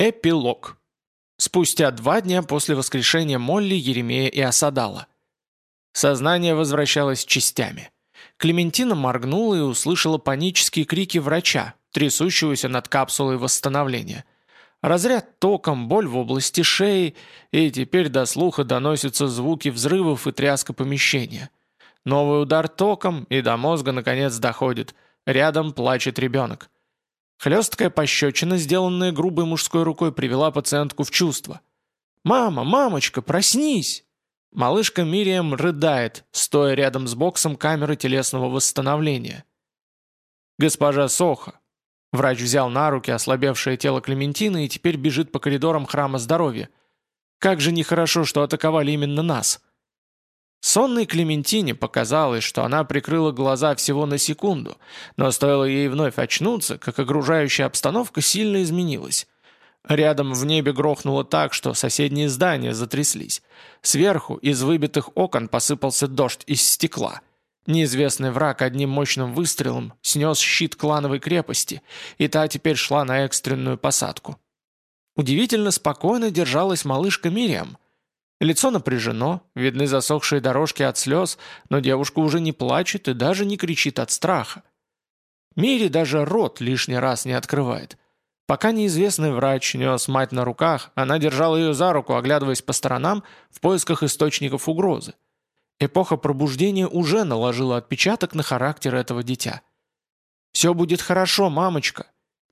Эпилог. Спустя два дня после воскрешения Молли, Еремея и Осадала. Сознание возвращалось частями. Клементина моргнула и услышала панические крики врача, трясущегося над капсулой восстановления. Разряд током, боль в области шеи, и теперь до слуха доносятся звуки взрывов и тряска помещения. Новый удар током, и до мозга наконец доходит. Рядом плачет ребенок. Хлесткая пощечина, сделанная грубой мужской рукой, привела пациентку в чувство. «Мама, мамочка, проснись!» Малышка Мириам рыдает, стоя рядом с боксом камеры телесного восстановления. «Госпожа Соха!» Врач взял на руки ослабевшее тело Клементины и теперь бежит по коридорам храма здоровья. «Как же нехорошо, что атаковали именно нас!» Сонной Клементине показалось, что она прикрыла глаза всего на секунду, но стоило ей вновь очнуться, как окружающая обстановка сильно изменилась. Рядом в небе грохнуло так, что соседние здания затряслись. Сверху из выбитых окон посыпался дождь из стекла. Неизвестный враг одним мощным выстрелом снес щит клановой крепости, и та теперь шла на экстренную посадку. Удивительно спокойно держалась малышка Мириам – Лицо напряжено, видны засохшие дорожки от слез, но девушка уже не плачет и даже не кричит от страха. Мири даже рот лишний раз не открывает. Пока неизвестный врач нес мать на руках, она держала ее за руку, оглядываясь по сторонам в поисках источников угрозы. Эпоха пробуждения уже наложила отпечаток на характер этого дитя. «Все будет хорошо, мамочка!»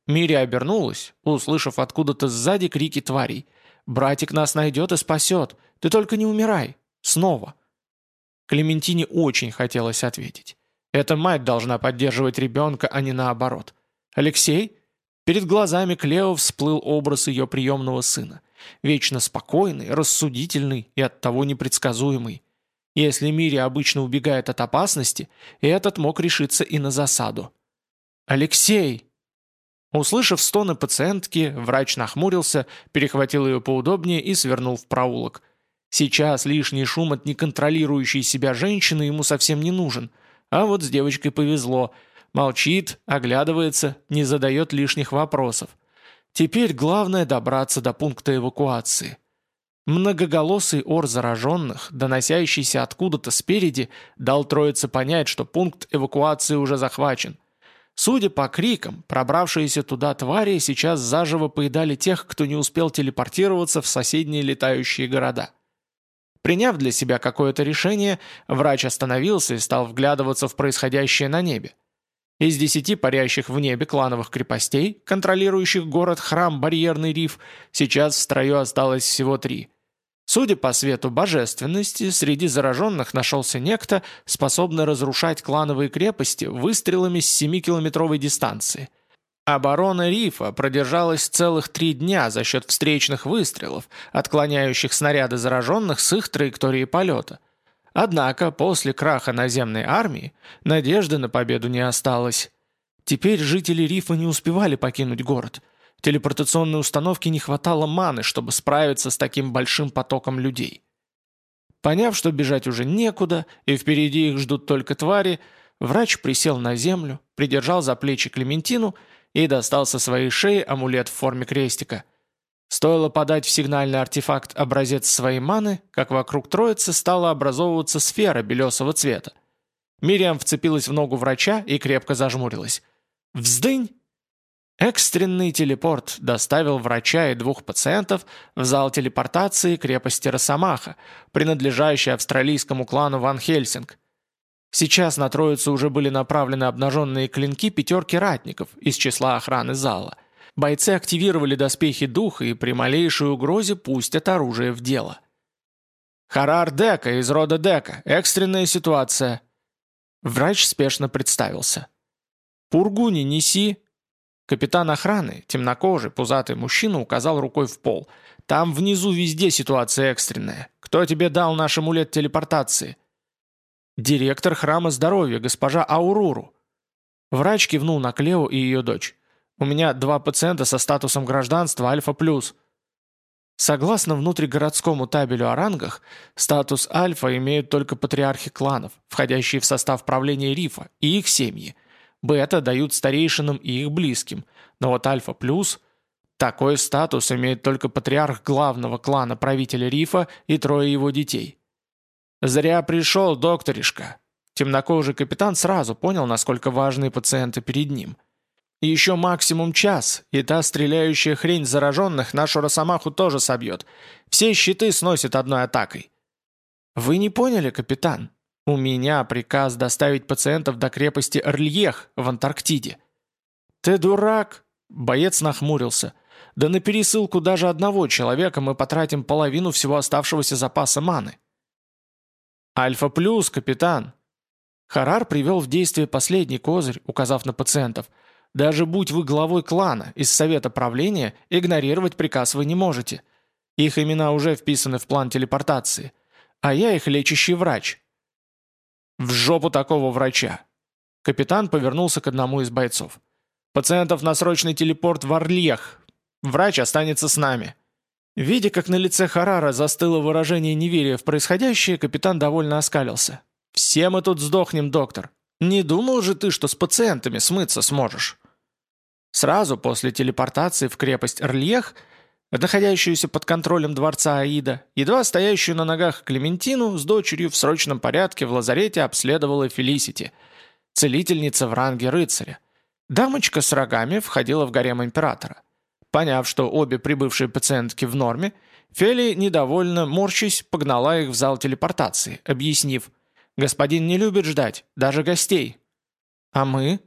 Мири обернулась, услышав откуда-то сзади крики тварей. «Братик нас найдет и спасет! Ты только не умирай! Снова!» Клементине очень хотелось ответить. Эта мать должна поддерживать ребенка, а не наоборот. «Алексей?» Перед глазами Клео всплыл образ ее приемного сына. Вечно спокойный, рассудительный и оттого непредсказуемый. Если Мири обычно убегает от опасности, этот мог решиться и на засаду. «Алексей!» Услышав стоны пациентки, врач нахмурился, перехватил ее поудобнее и свернул в проулок. Сейчас лишний шум от неконтролирующей себя женщины ему совсем не нужен. А вот с девочкой повезло. Молчит, оглядывается, не задает лишних вопросов. Теперь главное добраться до пункта эвакуации. Многоголосый ор зараженных, доносящийся откуда-то спереди, дал троице понять, что пункт эвакуации уже захвачен – Судя по крикам, пробравшиеся туда твари сейчас заживо поедали тех, кто не успел телепортироваться в соседние летающие города. Приняв для себя какое-то решение, врач остановился и стал вглядываться в происходящее на небе. Из десяти парящих в небе клановых крепостей, контролирующих город-храм Барьерный риф, сейчас в строю осталось всего три – Судя по свету божественности, среди зараженных нашелся некто, способный разрушать клановые крепости выстрелами с 7-километровой дистанции. Оборона рифа продержалась целых три дня за счет встречных выстрелов, отклоняющих снаряды зараженных с их траектории полета. Однако после краха наземной армии надежды на победу не осталось. Теперь жители рифа не успевали покинуть город – Телепортационной установке не хватало маны, чтобы справиться с таким большим потоком людей. Поняв, что бежать уже некуда, и впереди их ждут только твари, врач присел на землю, придержал за плечи Клементину и достал со своей шеи амулет в форме крестика. Стоило подать в сигнальный артефакт образец своей маны, как вокруг троицы стала образовываться сфера белесого цвета. Мириам вцепилась в ногу врача и крепко зажмурилась. «Вздынь!» Экстренный телепорт доставил врача и двух пациентов в зал телепортации крепости Росомаха, принадлежащей австралийскому клану Ван Хельсинг. Сейчас на троицу уже были направлены обнаженные клинки пятерки ратников из числа охраны зала. Бойцы активировали доспехи духа и при малейшей угрозе пустят оружие в дело. «Харар Дека из рода Дека. Экстренная ситуация». Врач спешно представился. «Пургуни неси», Капитан охраны, темнокожий, пузатый мужчина, указал рукой в пол. «Там внизу везде ситуация экстренная. Кто тебе дал наш амулет телепортации?» «Директор храма здоровья, госпожа Ауруру». Врач кивнул на Клео и ее дочь. «У меня два пациента со статусом гражданства Альфа+. Согласно внутригородскому табелю о рангах, статус Альфа имеют только патриархи кланов, входящие в состав правления Рифа, и их семьи – Бета дают старейшинам и их близким, но вот Альфа плюс... Такой статус имеет только патриарх главного клана правителя Рифа и трое его детей. «Зря пришел, докторишка!» Темнокожий капитан сразу понял, насколько важные пациенты перед ним. еще максимум час, и та стреляющая хрень зараженных нашу росомаху тоже собьет. Все щиты сносит одной атакой. «Вы не поняли, капитан? У меня приказ доставить пациентов до крепости Орльех в Антарктиде». «Ты дурак!» – боец нахмурился – да на пересылку даже одного человека мы потратим половину всего оставшегося запаса маны. Альфа плюс, капитан. Харар привел в действие последний козырь, указав на пациентов. Даже будь вы главой клана из совета правления, игнорировать приказ вы не можете. Их имена уже вписаны в план телепортации. А я их лечащий врач. В жопу такого врача. Капитан повернулся к одному из бойцов. Пациентов на срочный телепорт в Орльех. Врач останется с нами». Видя, как на лице Харара застыло выражение неверия в происходящее, капитан довольно оскалился. «Все мы тут сдохнем, доктор. Не думал же ты, что с пациентами смыться сможешь?» Сразу после телепортации в крепость Орльех, находящуюся под контролем дворца Аида, едва стоящую на ногах Клементину с дочерью в срочном порядке в лазарете обследовала Фелисити, целительница в ранге рыцаря. Дамочка с рогами входила в гарем императора. Поняв, что обе прибывшие пациентки в норме, Фели, недовольно морщись, погнала их в зал телепортации, объяснив, «Господин не любит ждать, даже гостей». «А мы?»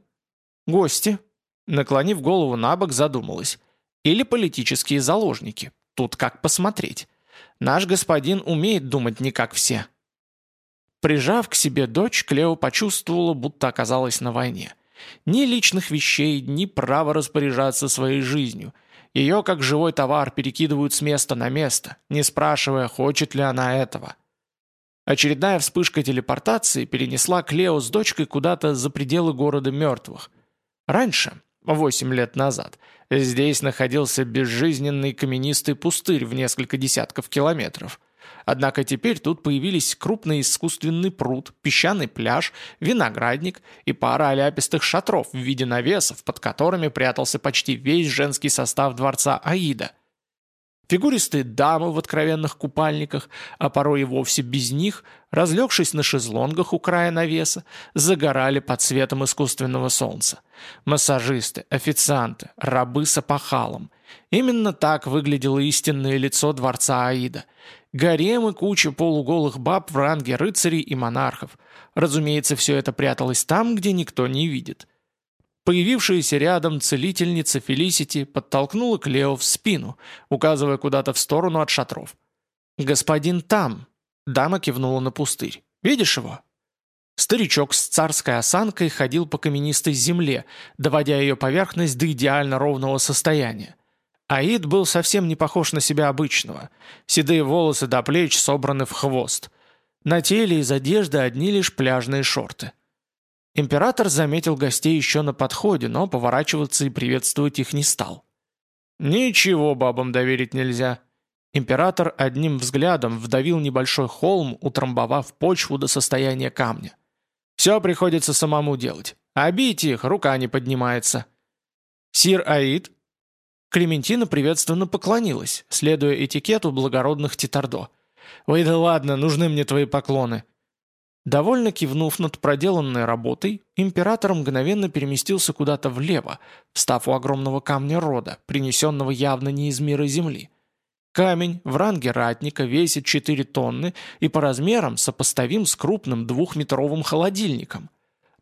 «Гости», наклонив голову на бок, задумалась. «Или политические заложники. Тут как посмотреть. Наш господин умеет думать не как все». Прижав к себе дочь, Клео почувствовала, будто оказалась на войне. Ни личных вещей, ни права распоряжаться своей жизнью – ее как живой товар перекидывают с места на место, не спрашивая, хочет ли она этого. Очередная вспышка телепортации перенесла Клео с дочкой куда-то за пределы города мертвых. Раньше, восемь лет назад, здесь находился безжизненный каменистый пустырь в несколько десятков километров – Однако теперь тут появились крупный искусственный пруд, песчаный пляж, виноградник и пара оляпистых шатров в виде навесов, под которыми прятался почти весь женский состав дворца Аида. Фигуристые дамы в откровенных купальниках, а порой и вовсе без них, разлегшись на шезлонгах у края навеса, загорали под светом искусственного солнца. Массажисты, официанты, рабы с опахалом. Именно так выглядело истинное лицо дворца Аида – гарем и куча полуголых баб в ранге рыцарей и монархов. Разумеется, все это пряталось там, где никто не видит. Появившаяся рядом целительница Фелисити подтолкнула Клео в спину, указывая куда-то в сторону от шатров. «Господин там!» — дама кивнула на пустырь. «Видишь его?» Старичок с царской осанкой ходил по каменистой земле, доводя ее поверхность до идеально ровного состояния. Аид был совсем не похож на себя обычного. Седые волосы до плеч собраны в хвост. На теле из одежды одни лишь пляжные шорты. Император заметил гостей еще на подходе, но поворачиваться и приветствовать их не стал. «Ничего бабам доверить нельзя». Император одним взглядом вдавил небольшой холм, утрамбовав почву до состояния камня. «Все приходится самому делать. А их рука не поднимается». «Сир Аид», Клементина приветственно поклонилась, следуя этикету благородных титардо. «Ой, да ладно, нужны мне твои поклоны». Довольно кивнув над проделанной работой, император мгновенно переместился куда-то влево, встав у огромного камня рода, принесенного явно не из мира Земли. Камень в ранге ратника весит 4 тонны и по размерам сопоставим с крупным двухметровым холодильником.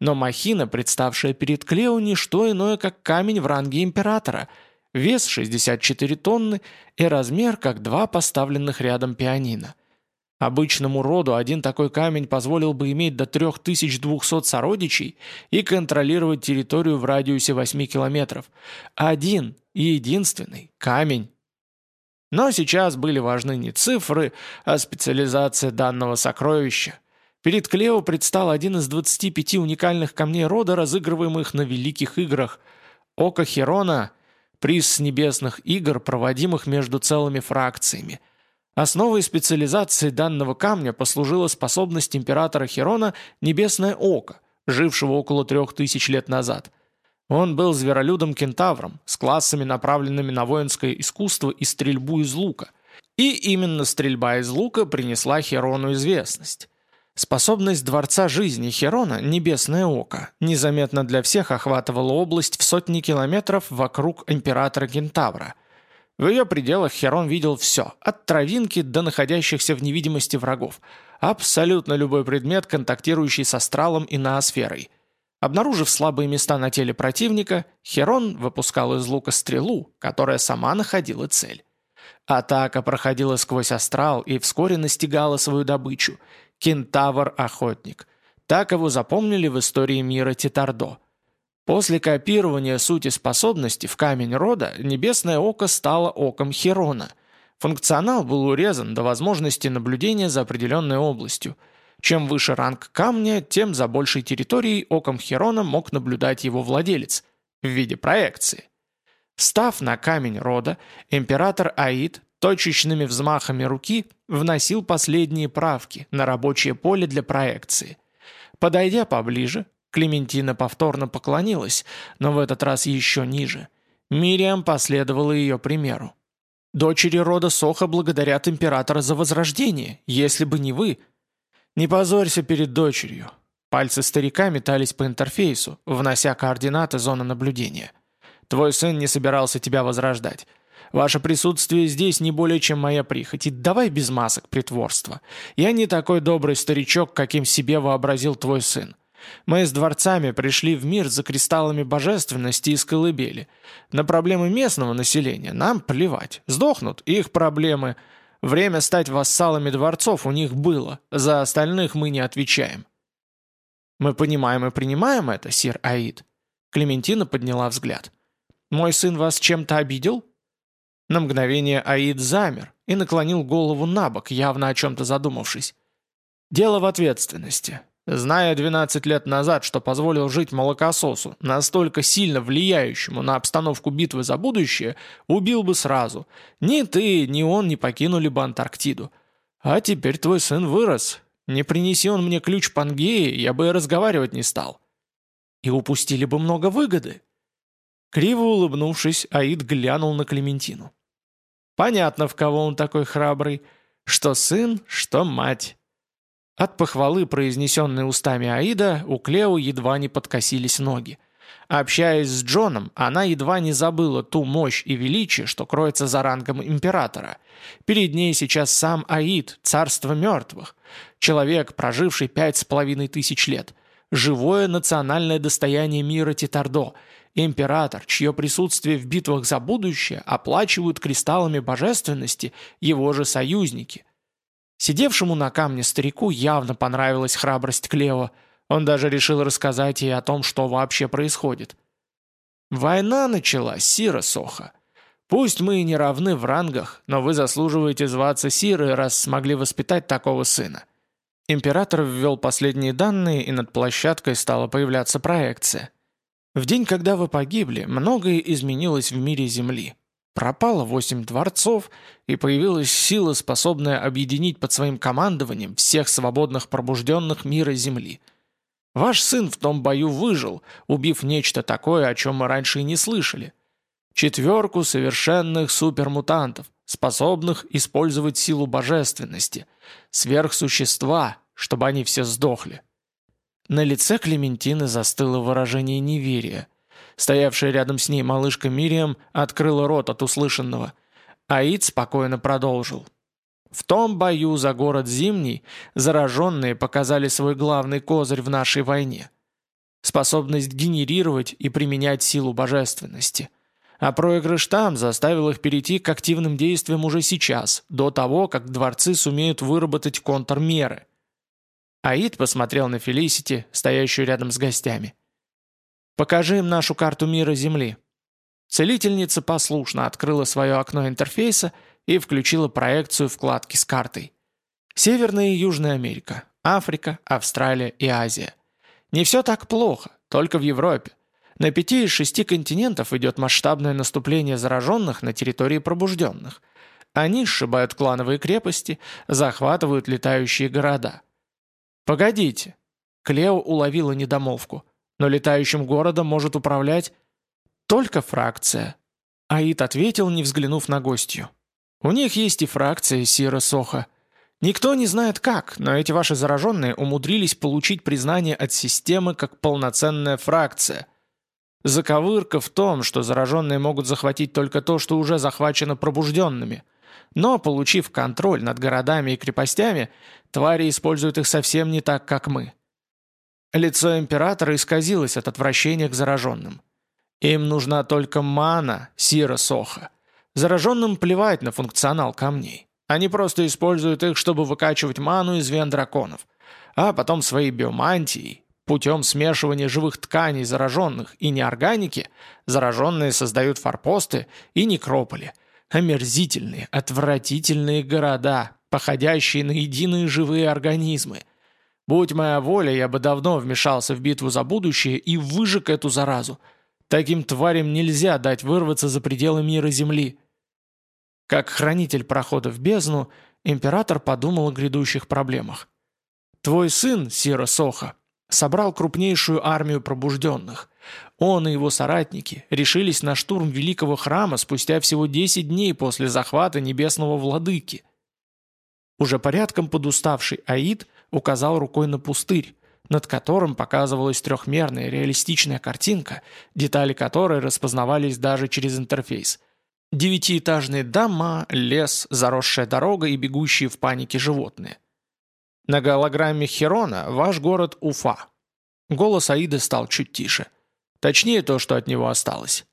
Но махина, представшая перед Клео, не что иное, как камень в ранге императора – вес 64 тонны и размер, как два поставленных рядом пианино. Обычному роду один такой камень позволил бы иметь до 3200 сородичей и контролировать территорию в радиусе 8 километров. Один и единственный камень. Но сейчас были важны не цифры, а специализация данного сокровища. Перед Клео предстал один из 25 уникальных камней рода, разыгрываемых на Великих Играх. Око Херона приз с небесных игр, проводимых между целыми фракциями. Основой специализации данного камня послужила способность императора Херона «Небесное око», жившего около трех тысяч лет назад. Он был зверолюдом-кентавром, с классами, направленными на воинское искусство и стрельбу из лука. И именно стрельба из лука принесла Херону известность. Способность Дворца Жизни Херона, Небесное Око, незаметно для всех охватывала область в сотни километров вокруг Императора Кентавра. В ее пределах Херон видел все, от травинки до находящихся в невидимости врагов. Абсолютно любой предмет, контактирующий с астралом и ноосферой. Обнаружив слабые места на теле противника, Херон выпускал из лука стрелу, которая сама находила цель. Атака проходила сквозь астрал и вскоре настигала свою добычу – Кентавр-охотник. Так его запомнили в истории мира Титардо. После копирования сути способности в камень рода небесное око стало оком Херона. Функционал был урезан до возможности наблюдения за определенной областью. Чем выше ранг камня, тем за большей территорией оком Херона мог наблюдать его владелец в виде проекции. Став на камень рода, император Аид точечными взмахами руки вносил последние правки на рабочее поле для проекции. Подойдя поближе, Клементина повторно поклонилась, но в этот раз еще ниже. Мириам последовала ее примеру. «Дочери рода Соха благодарят императора за возрождение, если бы не вы». «Не позорься перед дочерью». Пальцы старика метались по интерфейсу, внося координаты зоны наблюдения. «Твой сын не собирался тебя возрождать. Ваше присутствие здесь не более чем моя прихоть, и давай без масок притворства. Я не такой добрый старичок, каким себе вообразил твой сын. Мы с дворцами пришли в мир за кристаллами божественности из колыбели. На проблемы местного населения нам плевать. Сдохнут их проблемы. Время стать вассалами дворцов у них было. За остальных мы не отвечаем. Мы понимаем и принимаем это, сир Аид. Клементина подняла взгляд. Мой сын вас чем-то обидел? На мгновение Аид замер и наклонил голову на бок, явно о чем-то задумавшись. «Дело в ответственности. Зная 12 лет назад, что позволил жить молокососу, настолько сильно влияющему на обстановку битвы за будущее, убил бы сразу. Ни ты, ни он не покинули бы Антарктиду. А теперь твой сын вырос. Не принеси он мне ключ Пангеи, я бы и разговаривать не стал. И упустили бы много выгоды». Криво улыбнувшись, Аид глянул на Клементину. Понятно, в кого он такой храбрый. Что сын, что мать. От похвалы, произнесенной устами Аида, у Клео едва не подкосились ноги. Общаясь с Джоном, она едва не забыла ту мощь и величие, что кроется за рангом императора. Перед ней сейчас сам Аид, царство мертвых. Человек, проживший пять с половиной тысяч лет. Живое национальное достояние мира Титардо – Император, чье присутствие в битвах за будущее оплачивают кристаллами божественности его же союзники. Сидевшему на камне старику явно понравилась храбрость Клео, он даже решил рассказать ей о том, что вообще происходит. «Война началась, Сира Соха. Пусть мы и не равны в рангах, но вы заслуживаете зваться Сирой, раз смогли воспитать такого сына». Император ввел последние данные, и над площадкой стала появляться проекция. В день, когда вы погибли, многое изменилось в мире Земли. Пропало восемь дворцов, и появилась сила, способная объединить под своим командованием всех свободных пробужденных мира Земли. Ваш сын в том бою выжил, убив нечто такое, о чем мы раньше и не слышали. Четверку совершенных супермутантов, способных использовать силу божественности, сверхсущества, чтобы они все сдохли. На лице Клементины застыло выражение неверия. Стоявшая рядом с ней малышка Мириам открыла рот от услышанного. Аид спокойно продолжил. В том бою за город Зимний зараженные показали свой главный козырь в нашей войне. Способность генерировать и применять силу божественности. А проигрыш там заставил их перейти к активным действиям уже сейчас, до того, как дворцы сумеют выработать контрмеры. Аид посмотрел на Фелисити, стоящую рядом с гостями. «Покажи им нашу карту мира Земли». Целительница послушно открыла свое окно интерфейса и включила проекцию вкладки с картой. Северная и Южная Америка, Африка, Австралия и Азия. Не все так плохо, только в Европе. На пяти из шести континентов идет масштабное наступление зараженных на территории пробужденных. Они сшибают клановые крепости, захватывают летающие города – «Погодите!» Клео уловила недомолвку. «Но летающим городом может управлять...» «Только фракция». Аид ответил, не взглянув на гостью. «У них есть и фракция Сира Соха. Никто не знает как, но эти ваши зараженные умудрились получить признание от системы как полноценная фракция. Заковырка в том, что зараженные могут захватить только то, что уже захвачено пробужденными. Но, получив контроль над городами и крепостями, твари используют их совсем не так, как мы. Лицо императора исказилось от отвращения к зараженным. Им нужна только мана, сира соха. Зараженным плевать на функционал камней. Они просто используют их, чтобы выкачивать ману из вен драконов. А потом своей биомантией, путем смешивания живых тканей зараженных и неорганики, зараженные создают форпосты и некрополи. Омерзительные, отвратительные города, походящие на единые живые организмы. Будь моя воля, я бы давно вмешался в битву за будущее и выжег эту заразу. Таким тварям нельзя дать вырваться за пределы мира Земли. Как хранитель прохода в бездну, император подумал о грядущих проблемах. «Твой сын, Сира Соха, собрал крупнейшую армию пробужденных. Он и его соратники решились на штурм Великого Храма спустя всего 10 дней после захвата Небесного Владыки. Уже порядком подуставший Аид указал рукой на пустырь, над которым показывалась трехмерная реалистичная картинка, детали которой распознавались даже через интерфейс – Девятиэтажные дома, лес, заросшая дорога и бегущие в панике животные. На голограмме Херона ваш город Уфа. Голос Аиды стал чуть тише. Точнее то, что от него осталось.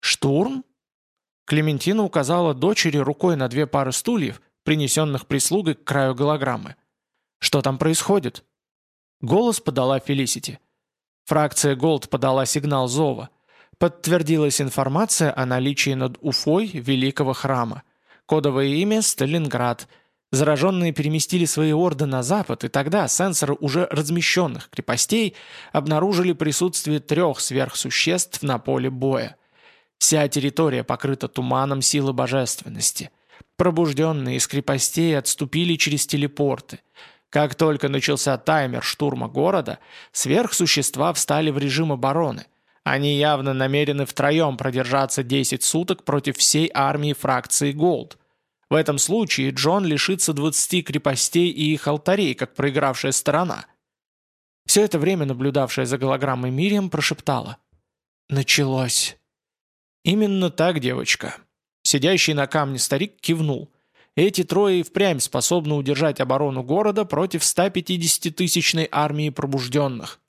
«Штурм?» Клементина указала дочери рукой на две пары стульев, принесенных прислугой к краю голограммы. «Что там происходит?» Голос подала Фелисити. Фракция Голд подала сигнал зова. Подтвердилась информация о наличии над Уфой Великого Храма. Кодовое имя – Сталинград. Зараженные переместили свои орды на запад, и тогда сенсоры уже размещенных крепостей обнаружили присутствие трех сверхсуществ на поле боя. Вся территория покрыта туманом силы божественности. Пробужденные из крепостей отступили через телепорты. Как только начался таймер штурма города, сверхсущества встали в режим обороны – они явно намерены втроем продержаться 10 суток против всей армии фракции Голд. В этом случае Джон лишится 20 крепостей и их алтарей, как проигравшая сторона. Все это время наблюдавшая за голограммой Мириам прошептала. «Началось». «Именно так, девочка». Сидящий на камне старик кивнул. Эти трое и впрямь способны удержать оборону города против 150-тысячной армии пробужденных.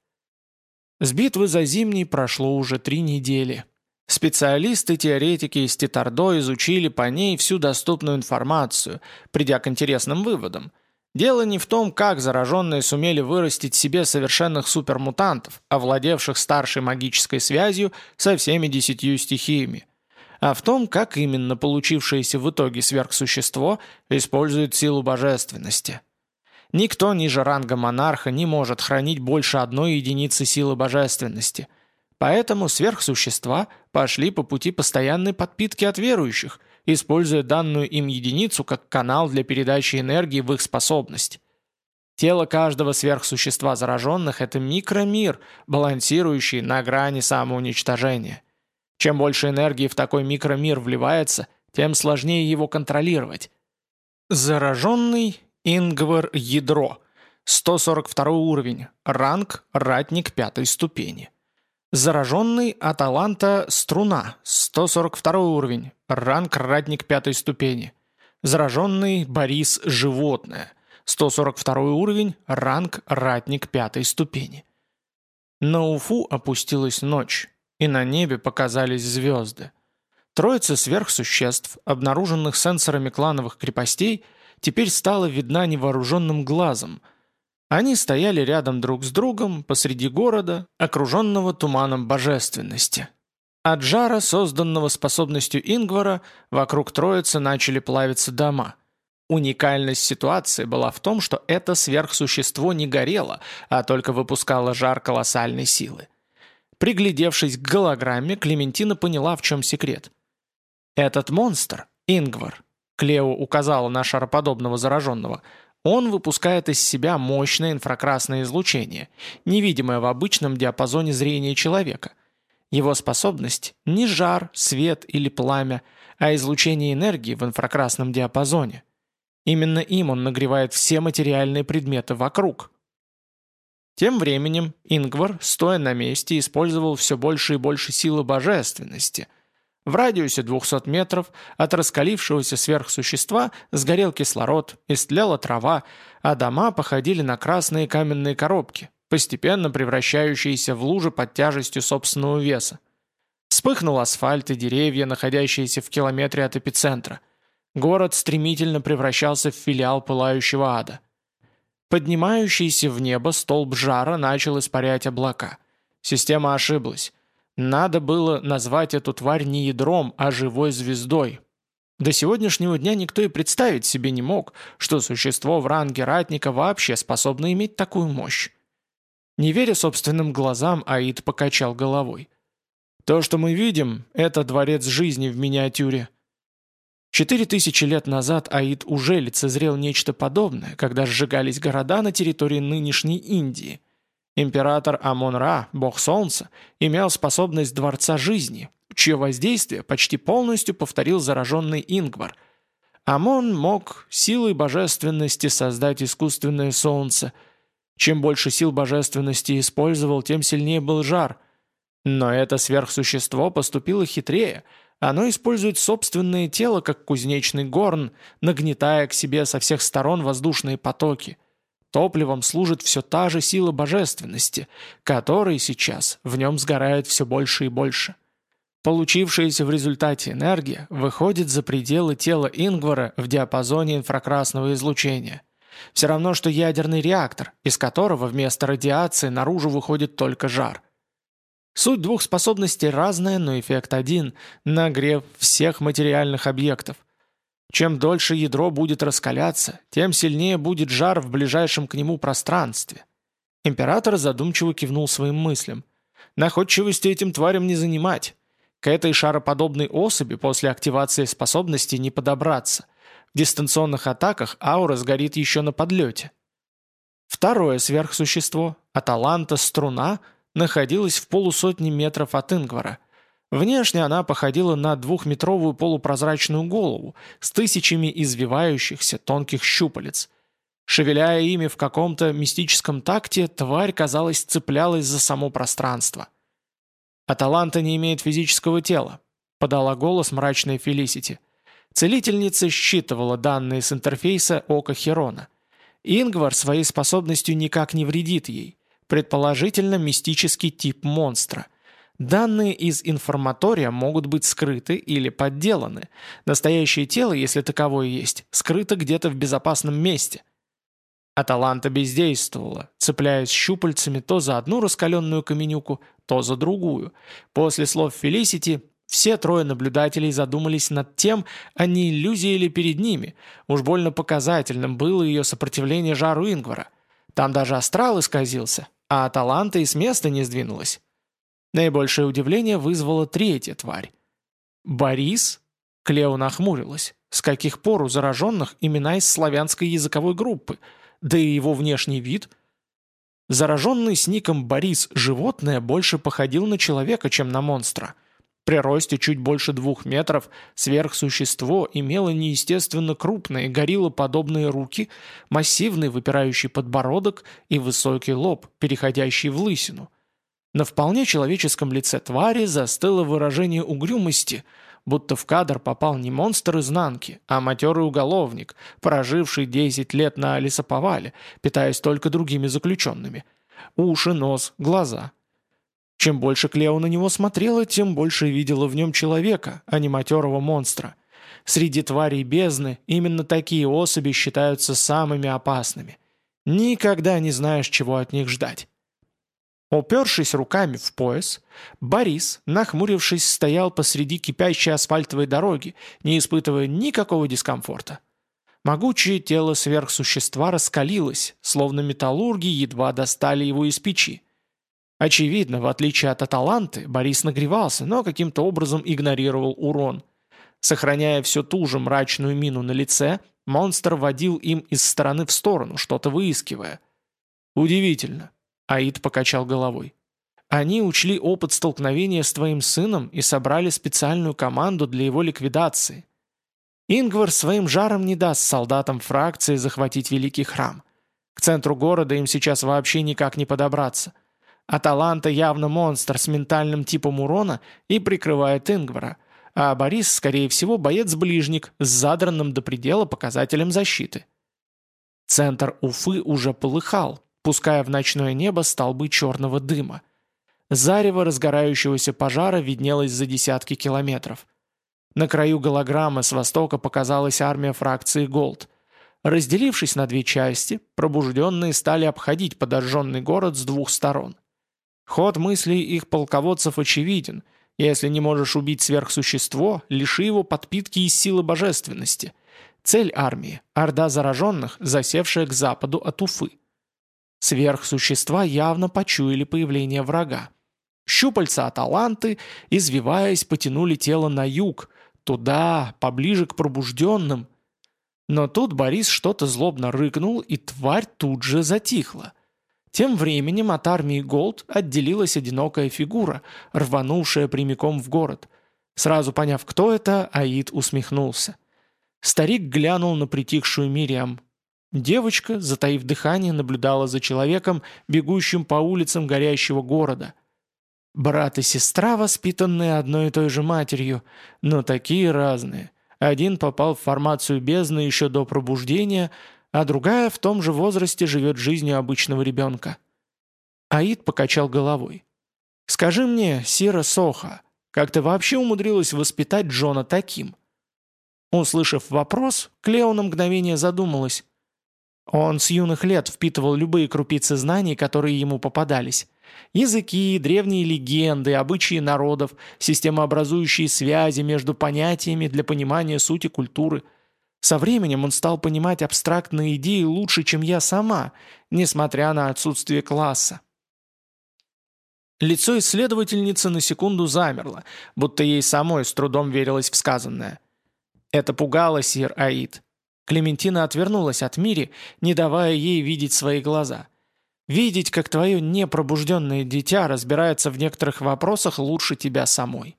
С битвы за Зимний прошло уже три недели. Специалисты-теоретики из Титардо изучили по ней всю доступную информацию, придя к интересным выводам. Дело не в том, как зараженные сумели вырастить себе совершенных супермутантов, овладевших старшей магической связью со всеми десятью стихиями, а в том, как именно получившееся в итоге сверхсущество использует силу божественности. Никто ниже ранга монарха не может хранить больше одной единицы силы божественности. Поэтому сверхсущества пошли по пути постоянной подпитки от верующих, используя данную им единицу как канал для передачи энергии в их способность. Тело каждого сверхсущества зараженных – это микромир, балансирующий на грани самоуничтожения. Чем больше энергии в такой микромир вливается, тем сложнее его контролировать. Зараженный Ингвар Ядро. 142 уровень. Ранг Ратник пятой ступени. Зараженный Аталанта Струна. 142 уровень. Ранг Ратник пятой ступени. Зараженный Борис Животное. 142 уровень. Ранг Ратник пятой ступени. На Уфу опустилась ночь, и на небе показались звезды. Троица сверхсуществ, обнаруженных сенсорами клановых крепостей – теперь стала видна невооруженным глазом. Они стояли рядом друг с другом посреди города, окруженного туманом божественности. От жара, созданного способностью Ингвара, вокруг троицы начали плавиться дома. Уникальность ситуации была в том, что это сверхсущество не горело, а только выпускало жар колоссальной силы. Приглядевшись к голограмме, Клементина поняла, в чем секрет. Этот монстр, Ингвар, Клео указала на шароподобного зараженного, он выпускает из себя мощное инфракрасное излучение, невидимое в обычном диапазоне зрения человека. Его способность – не жар, свет или пламя, а излучение энергии в инфракрасном диапазоне. Именно им он нагревает все материальные предметы вокруг. Тем временем Ингвар, стоя на месте, использовал все больше и больше силы божественности. В радиусе 200 метров от раскалившегося сверхсущества сгорел кислород, истляла трава, а дома походили на красные каменные коробки, постепенно превращающиеся в лужи под тяжестью собственного веса. Вспыхнул асфальт и деревья, находящиеся в километре от эпицентра. Город стремительно превращался в филиал пылающего ада. Поднимающийся в небо столб жара начал испарять облака. Система ошиблась. Надо было назвать эту тварь не ядром, а живой звездой. До сегодняшнего дня никто и представить себе не мог, что существо в ранге ратника вообще способно иметь такую мощь. Не веря собственным глазам, Аид покачал головой. «То, что мы видим, это дворец жизни в миниатюре. Четыре тысячи лет назад Аид уже лицезрел нечто подобное, когда сжигались города на территории нынешней Индии. Император Амон-Ра, бог солнца, имел способность Дворца Жизни, чье воздействие почти полностью повторил зараженный Ингвар. Амон мог силой божественности создать искусственное солнце. Чем больше сил божественности использовал, тем сильнее был жар. Но это сверхсущество поступило хитрее – оно использует собственное тело, как кузнечный горн, нагнетая к себе со всех сторон воздушные потоки. Топливом служит все та же сила божественности, которой сейчас в нем сгорает все больше и больше. Получившаяся в результате энергия выходит за пределы тела Ингвара в диапазоне инфракрасного излучения. Все равно, что ядерный реактор, из которого вместо радиации наружу выходит только жар. Суть двух способностей разная, но эффект один – нагрев всех материальных объектов. Чем дольше ядро будет раскаляться, тем сильнее будет жар в ближайшем к нему пространстве. Император задумчиво кивнул своим мыслям. Находчивости этим тварям не занимать. К этой шароподобной особи после активации способности не подобраться. В дистанционных атаках аура сгорит еще на подлете. Второе сверхсущество, Аталанта-струна – находилась в полусотни метров от Ингвара. Внешне она походила на двухметровую полупрозрачную голову с тысячами извивающихся тонких щупалец. Шевеляя ими в каком-то мистическом такте, тварь, казалось, цеплялась за само пространство. «Аталанта не имеет физического тела», — подала голос мрачная Фелисити. Целительница считывала данные с интерфейса Ока Херона. Ингвар своей способностью никак не вредит ей предположительно мистический тип монстра. Данные из информатория могут быть скрыты или подделаны. Настоящее тело, если таковое есть, скрыто где-то в безопасном месте. Аталанта бездействовала, цепляясь щупальцами то за одну раскаленную каменюку, то за другую. После слов Фелисити все трое наблюдателей задумались над тем, а не иллюзия ли перед ними. Уж больно показательным было ее сопротивление жару Ингвара. Там даже астрал исказился, а Аталанта и с места не сдвинулась. Наибольшее удивление вызвала третья тварь. «Борис?» Клео нахмурилась. С каких пор у зараженных имена из славянской языковой группы? Да и его внешний вид? Зараженный с ником Борис животное больше походил на человека, чем на монстра – при росте чуть больше двух метров сверхсущество имело неестественно крупные гориллоподобные руки, массивный выпирающий подбородок и высокий лоб, переходящий в лысину. На вполне человеческом лице твари застыло выражение угрюмости, будто в кадр попал не монстр изнанки, а матерый уголовник, проживший 10 лет на лесоповале, питаясь только другими заключенными. Уши, нос, глаза – чем больше Клео на него смотрела, тем больше видела в нем человека, а не матерого монстра. Среди тварей бездны именно такие особи считаются самыми опасными. Никогда не знаешь, чего от них ждать. Упершись руками в пояс, Борис, нахмурившись, стоял посреди кипящей асфальтовой дороги, не испытывая никакого дискомфорта. Могучее тело сверхсущества раскалилось, словно металлурги едва достали его из печи. Очевидно, в отличие от Аталанты, Борис нагревался, но каким-то образом игнорировал урон. Сохраняя все ту же мрачную мину на лице, монстр водил им из стороны в сторону, что-то выискивая. «Удивительно», — Аид покачал головой. Они учли опыт столкновения с твоим сыном и собрали специальную команду для его ликвидации. Ингвар своим жаром не даст солдатам фракции захватить Великий храм. К центру города им сейчас вообще никак не подобраться. Аталанта явно монстр с ментальным типом урона и прикрывает Ингвара, а Борис, скорее всего, боец-ближник с задранным до предела показателем защиты. Центр Уфы уже полыхал, пуская в ночное небо столбы черного дыма. Зарево разгорающегося пожара виднелось за десятки километров. На краю голограммы с востока показалась армия фракции «Голд». Разделившись на две части, пробужденные стали обходить подожженный город с двух сторон. Ход мыслей их полководцев очевиден. Если не можешь убить сверхсущество, лиши его подпитки из силы божественности. Цель армии – орда зараженных, засевшая к западу от Уфы. Сверхсущества явно почуяли появление врага. Щупальца Аталанты, извиваясь, потянули тело на юг, туда, поближе к пробужденным. Но тут Борис что-то злобно рыкнул, и тварь тут же затихла. Тем временем от армии Голд отделилась одинокая фигура, рванувшая прямиком в город. Сразу поняв, кто это, Аид усмехнулся. Старик глянул на притихшую Мириам. Девочка, затаив дыхание, наблюдала за человеком, бегущим по улицам горящего города – Брат и сестра, воспитанные одной и той же матерью, но такие разные. Один попал в формацию бездны еще до пробуждения, а другая в том же возрасте живет жизнью обычного ребенка. Аид покачал головой. «Скажи мне, Сира Соха, как ты вообще умудрилась воспитать Джона таким?» Услышав вопрос, Клео на мгновение задумалась. Он с юных лет впитывал любые крупицы знаний, которые ему попадались. Языки, древние легенды, обычаи народов, системообразующие связи между понятиями для понимания сути культуры. Со временем он стал понимать абстрактные идеи лучше, чем я сама, несмотря на отсутствие класса. Лицо исследовательницы на секунду замерло, будто ей самой с трудом верилось в сказанное. Это пугало Сир Аид. Клементина отвернулась от Мири, не давая ей видеть свои глаза – Видеть, как твое непробужденное дитя разбирается в некоторых вопросах лучше тебя самой.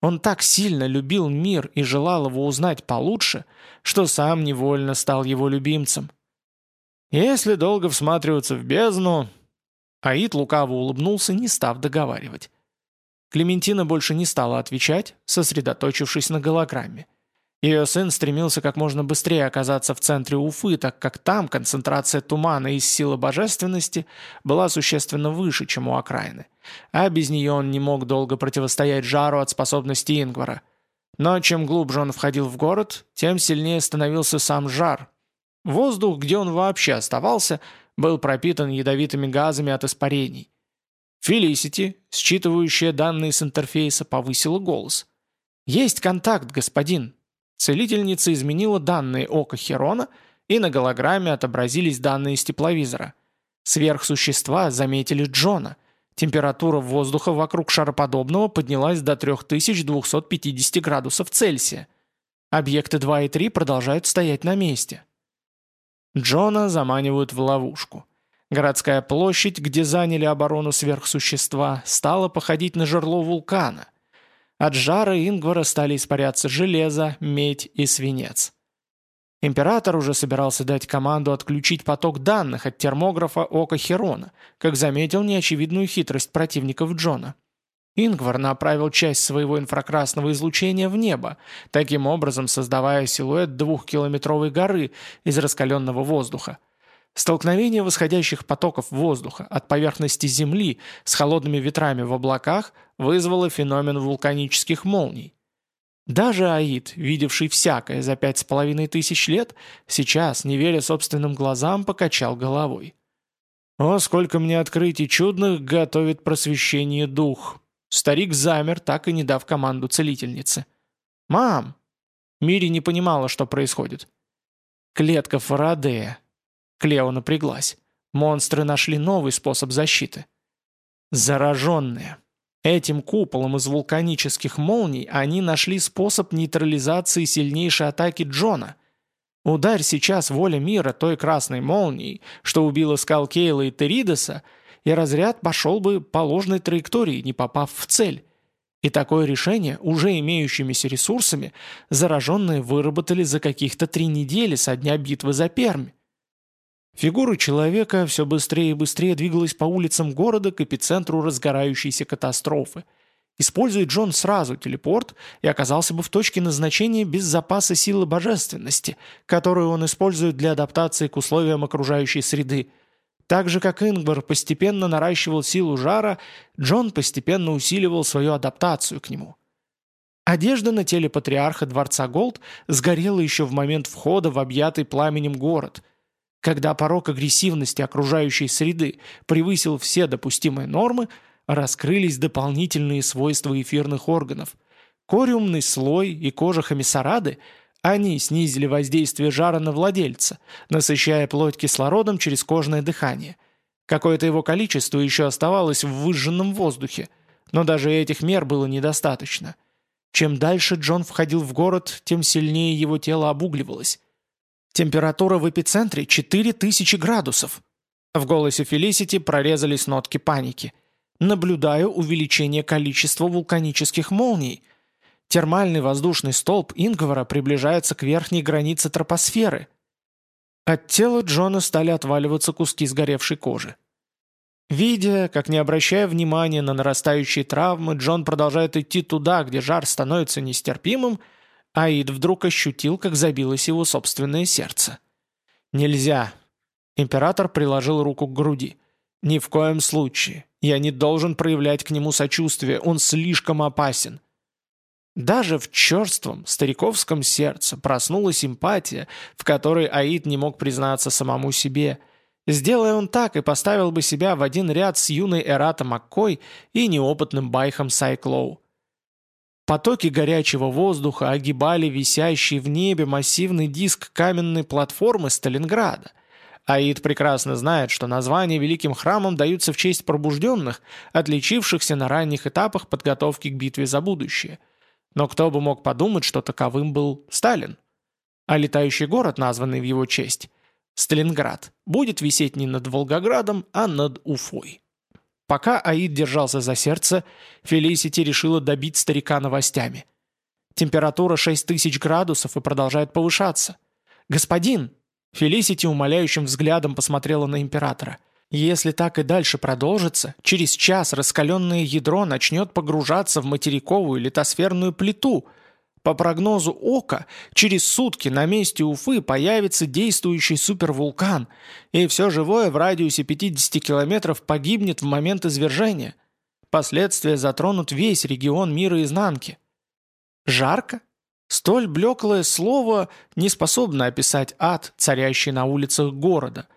Он так сильно любил мир и желал его узнать получше, что сам невольно стал его любимцем. Если долго всматриваться в бездну... Аид лукаво улыбнулся, не став договаривать. Клементина больше не стала отвечать, сосредоточившись на голограмме. Ее сын стремился как можно быстрее оказаться в центре Уфы, так как там концентрация тумана из силы божественности была существенно выше, чем у окраины. А без нее он не мог долго противостоять жару от способности Ингвара. Но чем глубже он входил в город, тем сильнее становился сам жар. Воздух, где он вообще оставался, был пропитан ядовитыми газами от испарений. Фелисити, считывающая данные с интерфейса, повысила голос. «Есть контакт, господин. Целительница изменила данные ока Херона, и на голограмме отобразились данные из тепловизора. Сверхсущества заметили Джона. Температура воздуха вокруг шароподобного поднялась до 3250 градусов Цельсия. Объекты 2 и 3 продолжают стоять на месте. Джона заманивают в ловушку. Городская площадь, где заняли оборону сверхсущества, стала походить на жерло вулкана – от жара Ингвара стали испаряться железо, медь и свинец. Император уже собирался дать команду отключить поток данных от термографа Ока Херона, как заметил неочевидную хитрость противников Джона. Ингвар направил часть своего инфракрасного излучения в небо, таким образом создавая силуэт двухкилометровой горы из раскаленного воздуха. Столкновение восходящих потоков воздуха от поверхности Земли с холодными ветрами в облаках вызвало феномен вулканических молний. Даже Аид, видевший всякое за пять с половиной тысяч лет, сейчас, не веря собственным глазам, покачал головой. «О, сколько мне открытий чудных готовит просвещение дух!» Старик замер, так и не дав команду целительнице. «Мам!» Мири не понимала, что происходит. «Клетка Фарадея», Клео напряглась. Монстры нашли новый способ защиты. Зараженные. Этим куполом из вулканических молний они нашли способ нейтрализации сильнейшей атаки Джона. Ударь сейчас воля мира той красной молнией, что убила Скалкейла и Теридеса, и разряд пошел бы по ложной траектории, не попав в цель. И такое решение, уже имеющимися ресурсами, зараженные выработали за каких-то три недели со дня битвы за Пермь. Фигура человека все быстрее и быстрее двигалась по улицам города к эпицентру разгорающейся катастрофы. Используя Джон сразу телепорт и оказался бы в точке назначения без запаса силы божественности, которую он использует для адаптации к условиям окружающей среды. Так же, как Ингвар постепенно наращивал силу жара, Джон постепенно усиливал свою адаптацию к нему. Одежда на теле патриарха Дворца Голд сгорела еще в момент входа в объятый пламенем город – когда порог агрессивности окружающей среды превысил все допустимые нормы, раскрылись дополнительные свойства эфирных органов. Кориумный слой и кожа хамисарады они снизили воздействие жара на владельца, насыщая плоть кислородом через кожное дыхание. Какое-то его количество еще оставалось в выжженном воздухе, но даже этих мер было недостаточно. Чем дальше Джон входил в город, тем сильнее его тело обугливалось. Температура в эпицентре 4000 градусов. В голосе Фелисити прорезались нотки паники. Наблюдаю увеличение количества вулканических молний. Термальный воздушный столб Ингвара приближается к верхней границе тропосферы. От тела Джона стали отваливаться куски сгоревшей кожи. Видя, как не обращая внимания на нарастающие травмы, Джон продолжает идти туда, где жар становится нестерпимым, Аид вдруг ощутил, как забилось его собственное сердце. «Нельзя!» Император приложил руку к груди. «Ни в коем случае. Я не должен проявлять к нему сочувствие, он слишком опасен». Даже в черством, стариковском сердце проснулась симпатия, в которой Аид не мог признаться самому себе. Сделая он так, и поставил бы себя в один ряд с юной Эрата Маккой и неопытным байхом Сайклоу. Потоки горячего воздуха огибали висящий в небе массивный диск каменной платформы Сталинграда. Аид прекрасно знает, что названия великим храмам даются в честь пробужденных, отличившихся на ранних этапах подготовки к битве за будущее. Но кто бы мог подумать, что таковым был Сталин? А летающий город, названный в его честь, Сталинград, будет висеть не над Волгоградом, а над Уфой. Пока Аид держался за сердце, Фелисити решила добить старика новостями. Температура 6000 градусов и продолжает повышаться. «Господин!» Фелисити умоляющим взглядом посмотрела на императора. «Если так и дальше продолжится, через час раскаленное ядро начнет погружаться в материковую литосферную плиту, по прогнозу Ока, через сутки на месте Уфы появится действующий супервулкан, и все живое в радиусе 50 километров погибнет в момент извержения. Последствия затронут весь регион мира изнанки. Жарко? Столь блеклое слово не способно описать ад, царящий на улицах города.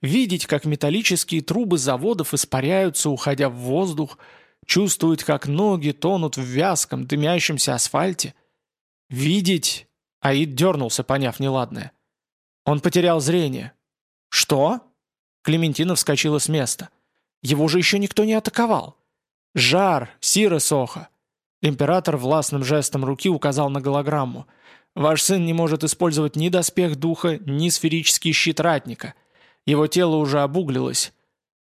Видеть, как металлические трубы заводов испаряются, уходя в воздух, чувствовать, как ноги тонут в вязком, дымящемся асфальте – «Видеть!» Аид дернулся, поняв неладное. Он потерял зрение. «Что?» Клементина вскочила с места. «Его же еще никто не атаковал!» «Жар! Сира Соха!» Император властным жестом руки указал на голограмму. «Ваш сын не может использовать ни доспех духа, ни сферический щит ратника. Его тело уже обуглилось.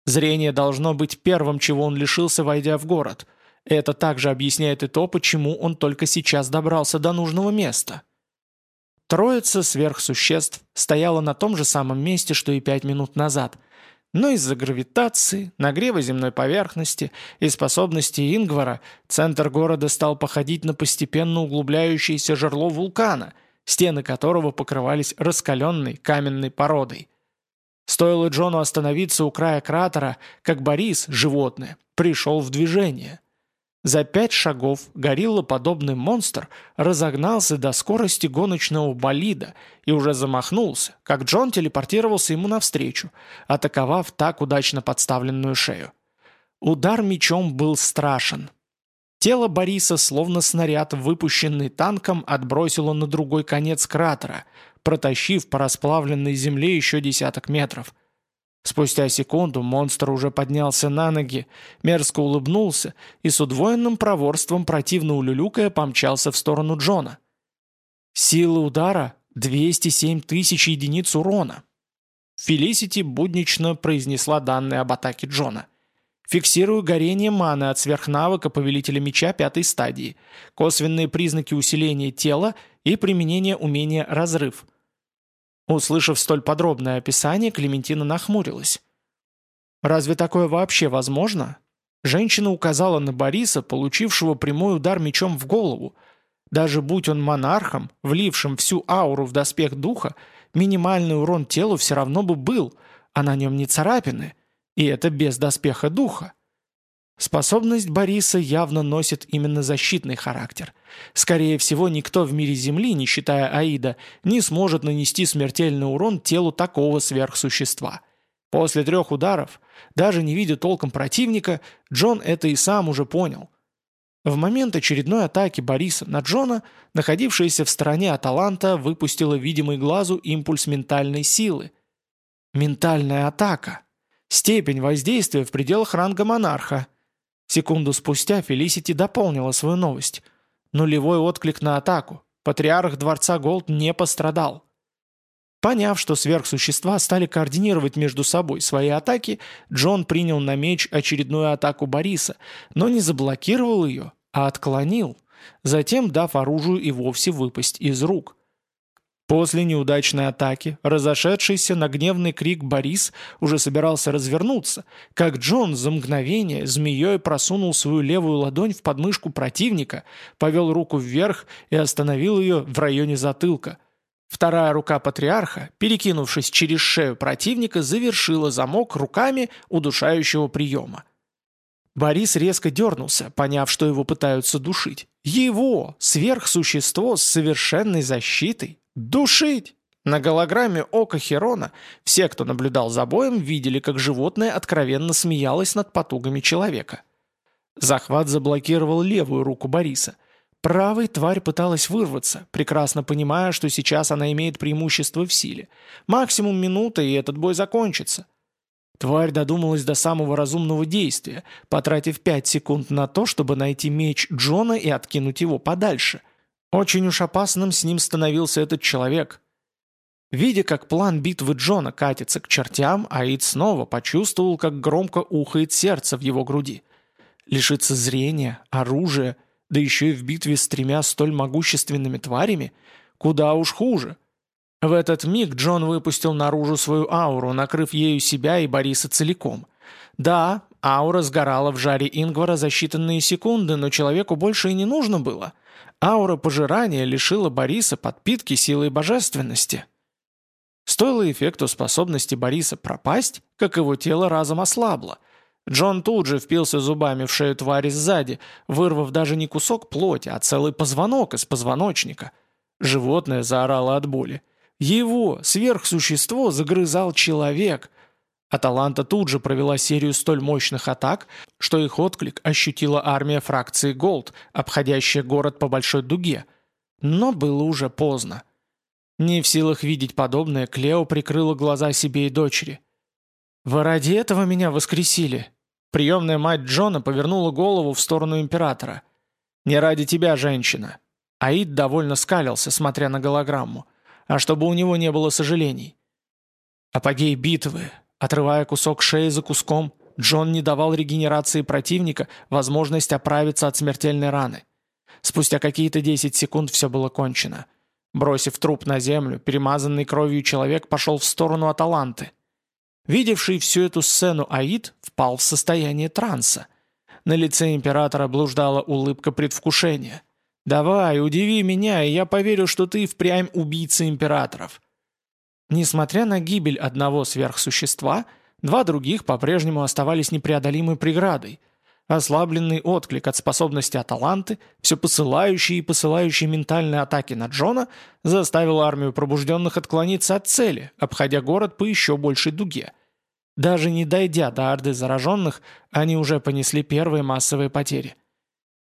Зрение должно быть первым, чего он лишился, войдя в город. Это также объясняет и то, почему он только сейчас добрался до нужного места. Троица сверхсуществ стояла на том же самом месте, что и пять минут назад, но из-за гравитации, нагрева земной поверхности и способности Ингвара центр города стал походить на постепенно углубляющееся жерло вулкана, стены которого покрывались раскаленной каменной породой. Стоило Джону остановиться у края кратера, как Борис, животное, пришел в движение – за пять шагов гориллоподобный монстр разогнался до скорости гоночного болида и уже замахнулся, как Джон телепортировался ему навстречу, атаковав так удачно подставленную шею. Удар мечом был страшен. Тело Бориса, словно снаряд, выпущенный танком, отбросило на другой конец кратера, протащив по расплавленной земле еще десяток метров – Спустя секунду монстр уже поднялся на ноги, мерзко улыбнулся и с удвоенным проворством противно улюлюкая помчался в сторону Джона. Сила удара — 207 тысяч единиц урона. Фелисити буднично произнесла данные об атаке Джона. Фиксирую горение маны от сверхнавыка Повелителя Меча пятой стадии, косвенные признаки усиления тела и применение умения «Разрыв». Услышав столь подробное описание, Клементина нахмурилась. «Разве такое вообще возможно?» Женщина указала на Бориса, получившего прямой удар мечом в голову. Даже будь он монархом, влившим всю ауру в доспех духа, минимальный урон телу все равно бы был, а на нем не царапины, и это без доспеха духа. Способность Бориса явно носит именно защитный характер. Скорее всего, никто в мире Земли, не считая Аида, не сможет нанести смертельный урон телу такого сверхсущества. После трех ударов, даже не видя толком противника, Джон это и сам уже понял. В момент очередной атаки Бориса на Джона, находившаяся в стороне Аталанта выпустила видимый глазу импульс ментальной силы. Ментальная атака. Степень воздействия в пределах ранга монарха. Секунду спустя Фелисити дополнила свою новость. Нулевой отклик на атаку. Патриарх Дворца Голд не пострадал. Поняв, что сверхсущества стали координировать между собой свои атаки, Джон принял на меч очередную атаку Бориса, но не заблокировал ее, а отклонил, затем дав оружию и вовсе выпасть из рук. После неудачной атаки, разошедшийся на гневный крик Борис уже собирался развернуться, как Джон за мгновение змеей просунул свою левую ладонь в подмышку противника, повел руку вверх и остановил ее в районе затылка. Вторая рука патриарха, перекинувшись через шею противника, завершила замок руками удушающего приема. Борис резко дернулся, поняв, что его пытаются душить. Его, сверхсущество с совершенной защитой, «Душить!» На голограмме ока Херона все, кто наблюдал за боем, видели, как животное откровенно смеялось над потугами человека. Захват заблокировал левую руку Бориса. Правой тварь пыталась вырваться, прекрасно понимая, что сейчас она имеет преимущество в силе. Максимум минута, и этот бой закончится. Тварь додумалась до самого разумного действия, потратив пять секунд на то, чтобы найти меч Джона и откинуть его подальше – очень уж опасным с ним становился этот человек. Видя, как план битвы Джона катится к чертям, Аид снова почувствовал, как громко ухает сердце в его груди. Лишиться зрения, оружия, да еще и в битве с тремя столь могущественными тварями, куда уж хуже. В этот миг Джон выпустил наружу свою ауру, накрыв ею себя и Бориса целиком. Да, аура сгорала в жаре Ингвара за считанные секунды, но человеку больше и не нужно было — Аура пожирания лишила Бориса подпитки силой божественности. Стоило эффекту способности Бориса пропасть, как его тело разом ослабло. Джон тут же впился зубами в шею твари сзади, вырвав даже не кусок плоти, а целый позвонок из позвоночника. Животное заорало от боли. Его, сверхсущество, загрызал человек, Аталанта тут же провела серию столь мощных атак, что их отклик ощутила армия фракции Голд, обходящая город по большой дуге. Но было уже поздно. Не в силах видеть подобное, Клео прикрыла глаза себе и дочери. «Вы ради этого меня воскресили?» Приемная мать Джона повернула голову в сторону императора. «Не ради тебя, женщина». Аид довольно скалился, смотря на голограмму. «А чтобы у него не было сожалений». «Апогей битвы, Отрывая кусок шеи за куском, Джон не давал регенерации противника возможность оправиться от смертельной раны. Спустя какие-то 10 секунд все было кончено. Бросив труп на землю, перемазанный кровью человек пошел в сторону Аталанты. Видевший всю эту сцену Аид впал в состояние транса. На лице императора блуждала улыбка предвкушения. «Давай, удиви меня, и я поверю, что ты впрямь убийца императоров». Несмотря на гибель одного сверхсущества, два других по-прежнему оставались непреодолимой преградой. Ослабленный отклик от способности Аталанты, все посылающие и посылающие ментальные атаки на Джона, заставил армию пробужденных отклониться от цели, обходя город по еще большей дуге. Даже не дойдя до орды зараженных, они уже понесли первые массовые потери.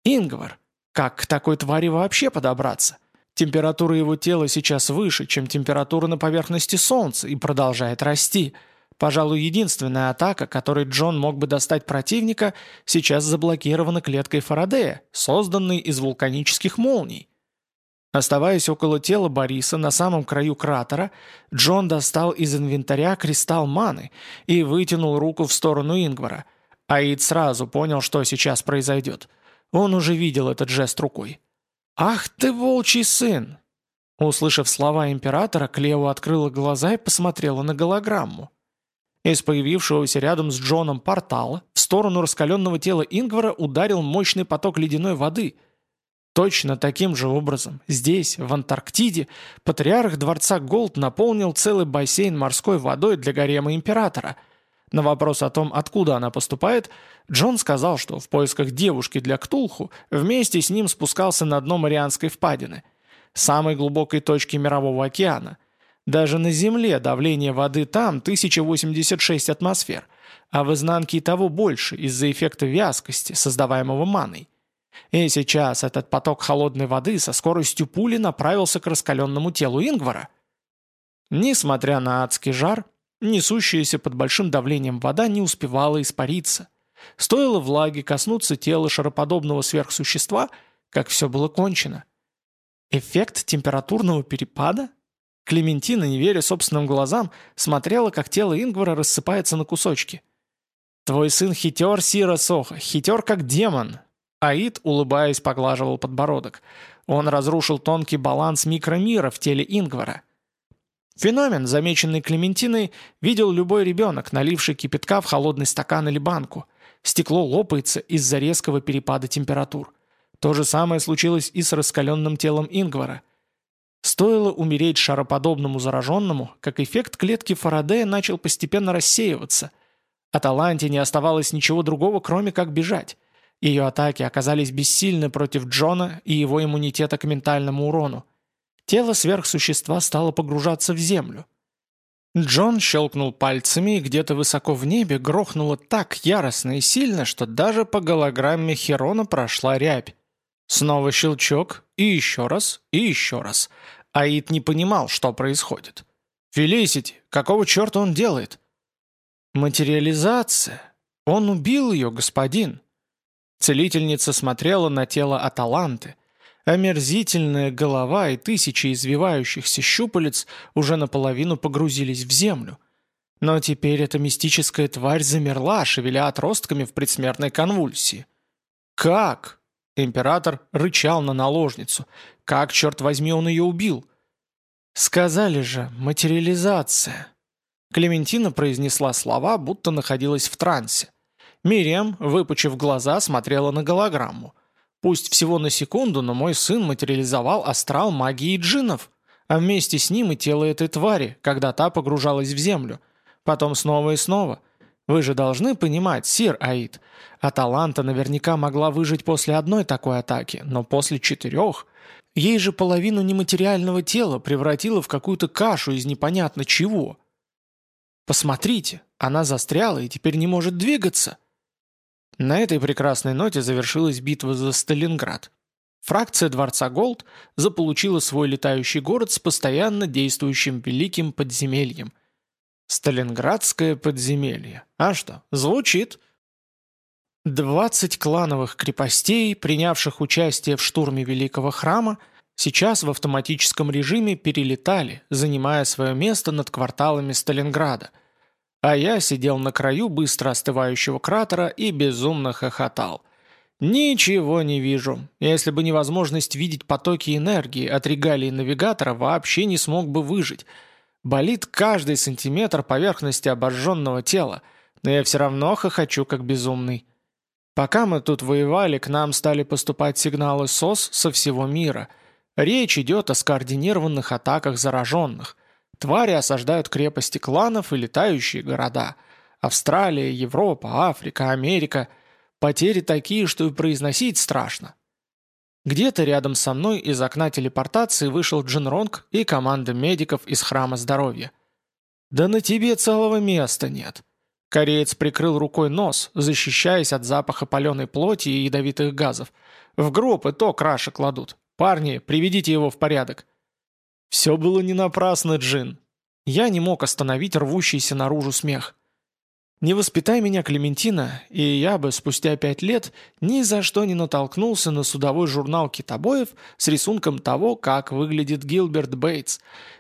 Ингвар, как к такой твари вообще подобраться? Температура его тела сейчас выше, чем температура на поверхности Солнца, и продолжает расти. Пожалуй, единственная атака, которой Джон мог бы достать противника, сейчас заблокирована клеткой Фарадея, созданной из вулканических молний. Оставаясь около тела Бориса на самом краю кратера, Джон достал из инвентаря кристалл маны и вытянул руку в сторону Ингвара. Аид сразу понял, что сейчас произойдет. Он уже видел этот жест рукой. «Ах ты, волчий сын!» Услышав слова императора, Клео открыла глаза и посмотрела на голограмму. Из появившегося рядом с Джоном портала в сторону раскаленного тела Ингвара ударил мощный поток ледяной воды. Точно таким же образом здесь, в Антарктиде, патриарх дворца Голд наполнил целый бассейн морской водой для гарема императора. На вопрос о том, откуда она поступает, Джон сказал, что в поисках девушки для Ктулху вместе с ним спускался на дно Марианской впадины, самой глубокой точки Мирового океана – даже на Земле давление воды там 1086 атмосфер, а в изнанке и того больше из-за эффекта вязкости, создаваемого маной. И сейчас этот поток холодной воды со скоростью пули направился к раскаленному телу Ингвара. Несмотря на адский жар, несущаяся под большим давлением вода не успевала испариться. Стоило влаге коснуться тела шароподобного сверхсущества, как все было кончено. Эффект температурного перепада? Клементина, не веря собственным глазам, смотрела, как тело Ингвара рассыпается на кусочки. «Твой сын хитер, Сира Соха, хитер как демон!» Аид, улыбаясь, поглаживал подбородок. Он разрушил тонкий баланс микромира в теле Ингвара. Феномен, замеченный Клементиной, видел любой ребенок, наливший кипятка в холодный стакан или банку. Стекло лопается из-за резкого перепада температур. То же самое случилось и с раскаленным телом Ингвара – Стоило умереть шароподобному зараженному, как эффект клетки Фарадея начал постепенно рассеиваться. Аталанте не оставалось ничего другого, кроме как бежать. Ее атаки оказались бессильны против Джона и его иммунитета к ментальному урону. Тело сверхсущества стало погружаться в землю. Джон щелкнул пальцами, и где-то высоко в небе грохнуло так яростно и сильно, что даже по голограмме Херона прошла рябь. Снова щелчок, и еще раз, и еще раз. Аид не понимал, что происходит. «Фелисити, какого черта он делает?» «Материализация. Он убил ее, господин». Целительница смотрела на тело Аталанты. Омерзительная голова и тысячи извивающихся щупалец уже наполовину погрузились в землю. Но теперь эта мистическая тварь замерла, шевеля отростками в предсмертной конвульсии. «Как?» Император рычал на наложницу. Как, черт возьми, он ее убил? «Сказали же, материализация». Клементина произнесла слова, будто находилась в трансе. Мириам, выпучив глаза, смотрела на голограмму. Пусть всего на секунду, но мой сын материализовал астрал магии джиннов, а вместе с ним и тело этой твари, когда та погружалась в землю. Потом снова и снова – вы же должны понимать, сир Аид, Аталанта наверняка могла выжить после одной такой атаки, но после четырех... Ей же половину нематериального тела превратила в какую-то кашу из непонятно чего. Посмотрите, она застряла и теперь не может двигаться. На этой прекрасной ноте завершилась битва за Сталинград. Фракция Дворца Голд заполучила свой летающий город с постоянно действующим великим подземельем – Сталинградское подземелье. А что, звучит? 20 клановых крепостей, принявших участие в штурме Великого Храма, сейчас в автоматическом режиме перелетали, занимая свое место над кварталами Сталинграда. А я сидел на краю быстро остывающего кратера и безумно хохотал. Ничего не вижу. Если бы невозможность видеть потоки энергии от регалии навигатора, вообще не смог бы выжить – Болит каждый сантиметр поверхности обожженного тела, но я все равно хохочу как безумный. Пока мы тут воевали, к нам стали поступать сигналы СОС со всего мира. Речь идет о скоординированных атаках зараженных. Твари осаждают крепости кланов и летающие города. Австралия, Европа, Африка, Америка. Потери такие, что и произносить страшно. Где-то рядом со мной из окна телепортации вышел Джин Ронг и команда медиков из Храма Здоровья. «Да на тебе целого места нет!» Кореец прикрыл рукой нос, защищаясь от запаха паленой плоти и ядовитых газов. «В гроб и то краши кладут. Парни, приведите его в порядок!» Все было не напрасно, Джин. Я не мог остановить рвущийся наружу смех. Не воспитай меня, Клементина, и я бы спустя пять лет ни за что не натолкнулся на судовой журнал китобоев с рисунком того, как выглядит Гилберт Бейтс.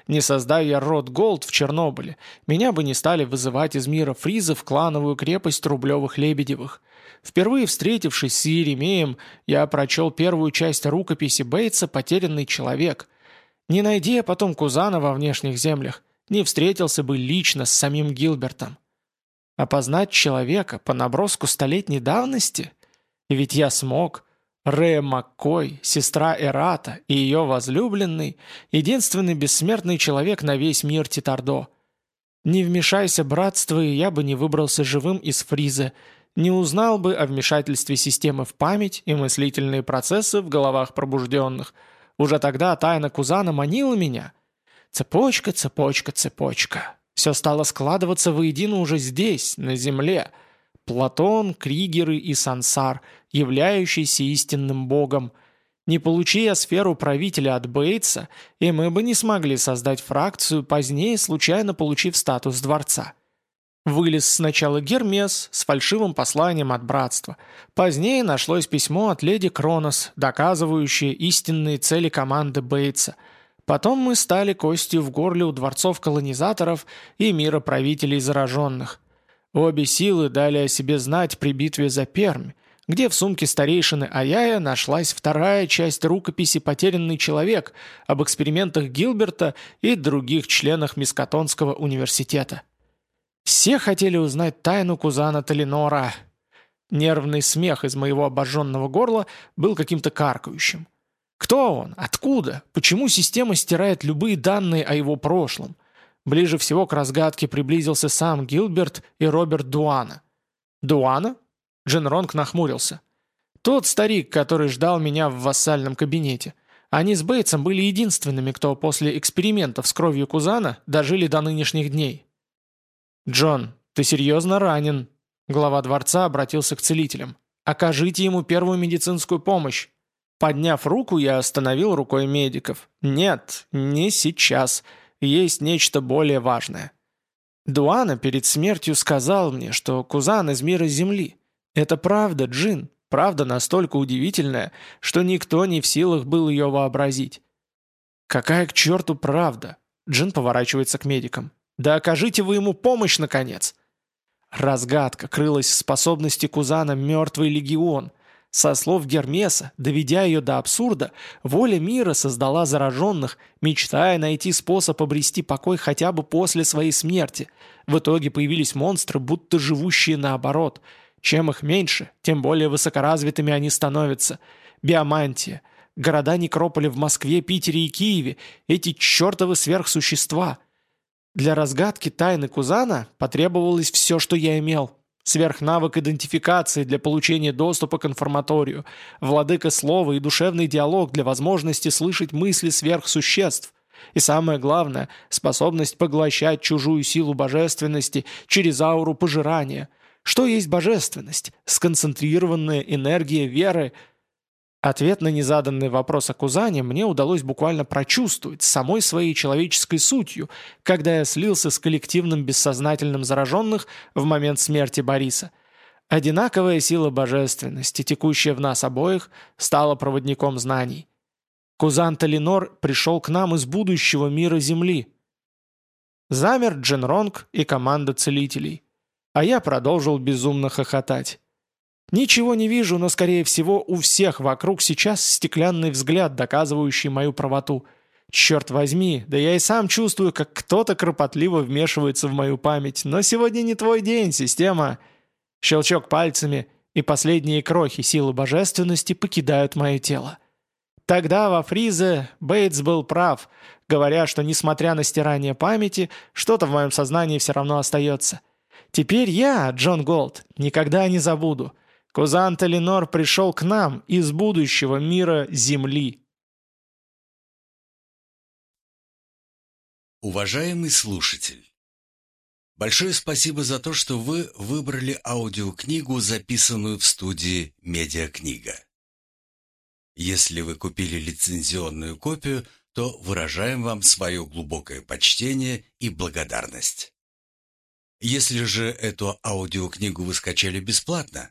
Не создая я род Голд в Чернобыле, меня бы не стали вызывать из мира Фриза в клановую крепость Рублевых-Лебедевых. Впервые встретившись с Еремеем, я прочел первую часть рукописи Бейтса «Потерянный человек». Не найди я потом Кузана во внешних землях, не встретился бы лично с самим Гилбертом. Опознать человека по наброску столетней давности? Ведь я смог. Рэя Маккой, сестра Эрата и ее возлюбленный, единственный бессмертный человек на весь мир Титардо. Не вмешайся, братство, и я бы не выбрался живым из фриза, не узнал бы о вмешательстве системы в память и мыслительные процессы в головах пробужденных. Уже тогда тайна Кузана манила меня. Цепочка, цепочка, цепочка. Все стало складываться воедино уже здесь, на земле. Платон, Кригеры и Сансар, являющийся истинным богом. Не получи сферу правителя от Бейтса, и мы бы не смогли создать фракцию, позднее случайно получив статус дворца. Вылез сначала Гермес с фальшивым посланием от братства. Позднее нашлось письмо от леди Кронос, доказывающее истинные цели команды Бейтса – Потом мы стали костью в горле у дворцов колонизаторов и мира правителей зараженных. Обе силы дали о себе знать при битве за Пермь, где в сумке старейшины Аяя нашлась вторая часть рукописи «Потерянный человек» об экспериментах Гилберта и других членах Мискатонского университета. Все хотели узнать тайну кузана Талинора. Нервный смех из моего обожженного горла был каким-то каркающим. Кто он? Откуда? Почему система стирает любые данные о его прошлом? Ближе всего к разгадке приблизился сам Гилберт и Роберт Дуана. «Дуана?» Джин Ронг нахмурился. «Тот старик, который ждал меня в вассальном кабинете. Они с Бейтсом были единственными, кто после экспериментов с кровью Кузана дожили до нынешних дней». «Джон, ты серьезно ранен?» Глава дворца обратился к целителям. «Окажите ему первую медицинскую помощь». Подняв руку, я остановил рукой медиков. «Нет, не сейчас. Есть нечто более важное». Дуана перед смертью сказал мне, что Кузан из мира Земли. Это правда, Джин, правда настолько удивительная, что никто не в силах был ее вообразить. «Какая к черту правда?» Джин поворачивается к медикам. «Да окажите вы ему помощь, наконец!» Разгадка крылась в способности Кузана «Мертвый легион», со слов Гермеса, доведя ее до абсурда, воля мира создала зараженных, мечтая найти способ обрести покой хотя бы после своей смерти. В итоге появились монстры, будто живущие наоборот. Чем их меньше, тем более высокоразвитыми они становятся. Биомантия, города некрополя в Москве, Питере и Киеве, эти чертовы сверхсущества. Для разгадки тайны Кузана потребовалось все, что я имел – Сверхнавык идентификации для получения доступа к информаторию, владыка слова и душевный диалог для возможности слышать мысли сверхсуществ. И самое главное, способность поглощать чужую силу божественности через ауру пожирания. Что есть божественность? Сконцентрированная энергия веры – Ответ на незаданный вопрос о Кузане мне удалось буквально прочувствовать самой своей человеческой сутью, когда я слился с коллективным бессознательным зараженных в момент смерти Бориса. Одинаковая сила божественности, текущая в нас обоих, стала проводником знаний. Кузан Талинор пришел к нам из будущего мира Земли. Замер Джен Ронг и команда целителей. А я продолжил безумно хохотать. Ничего не вижу, но, скорее всего, у всех вокруг сейчас стеклянный взгляд, доказывающий мою правоту. Черт возьми, да я и сам чувствую, как кто-то кропотливо вмешивается в мою память. Но сегодня не твой день, система. Щелчок пальцами, и последние крохи силы божественности покидают мое тело. Тогда во Фризе Бейтс был прав, говоря, что, несмотря на стирание памяти, что-то в моем сознании все равно остается. Теперь я, Джон Голд, никогда не забуду — Кузан Талинор пришел к нам из будущего мира Земли. Уважаемый слушатель, большое спасибо за то, что вы выбрали аудиокнигу, записанную в студии «Медиакнига». Если вы купили лицензионную копию, то выражаем вам свое глубокое почтение и благодарность. Если же эту аудиокнигу вы скачали бесплатно,